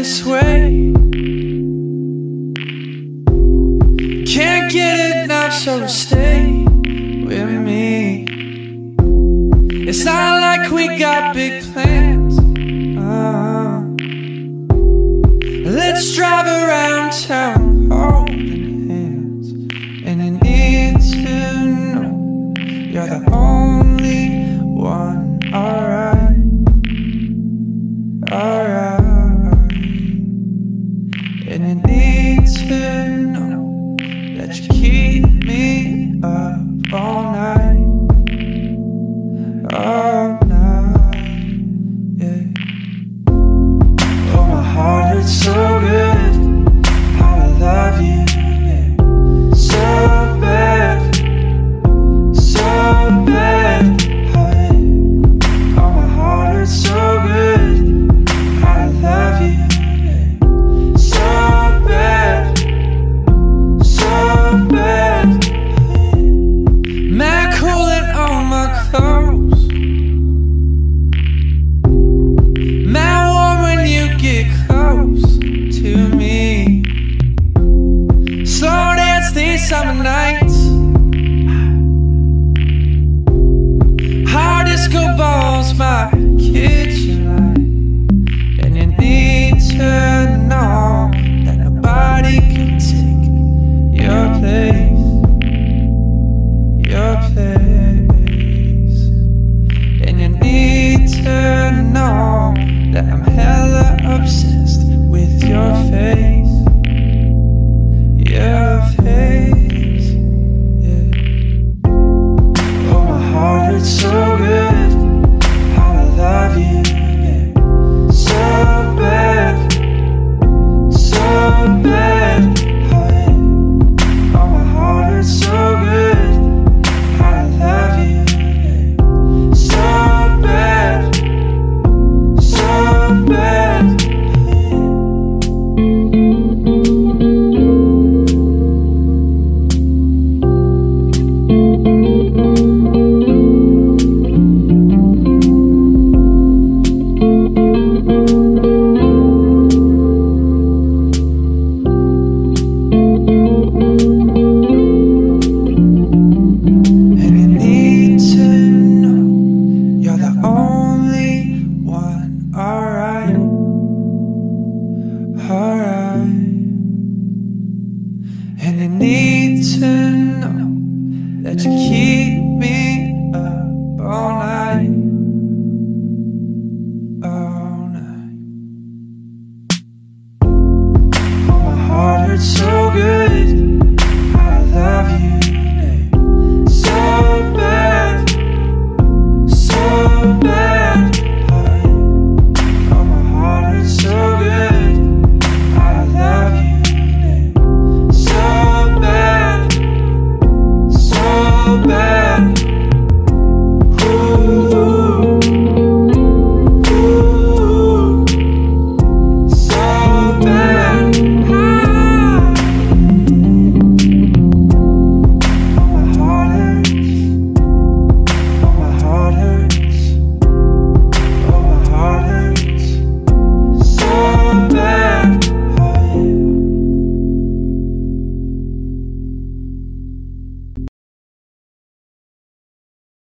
this way. Can't get enough, so stay with me. It's not like we got big plans. Uh let's drive around town. all night, all night, yeah. Oh, my heart hurts so girl. to know that you keep me up all night. All night. My heart hurts so.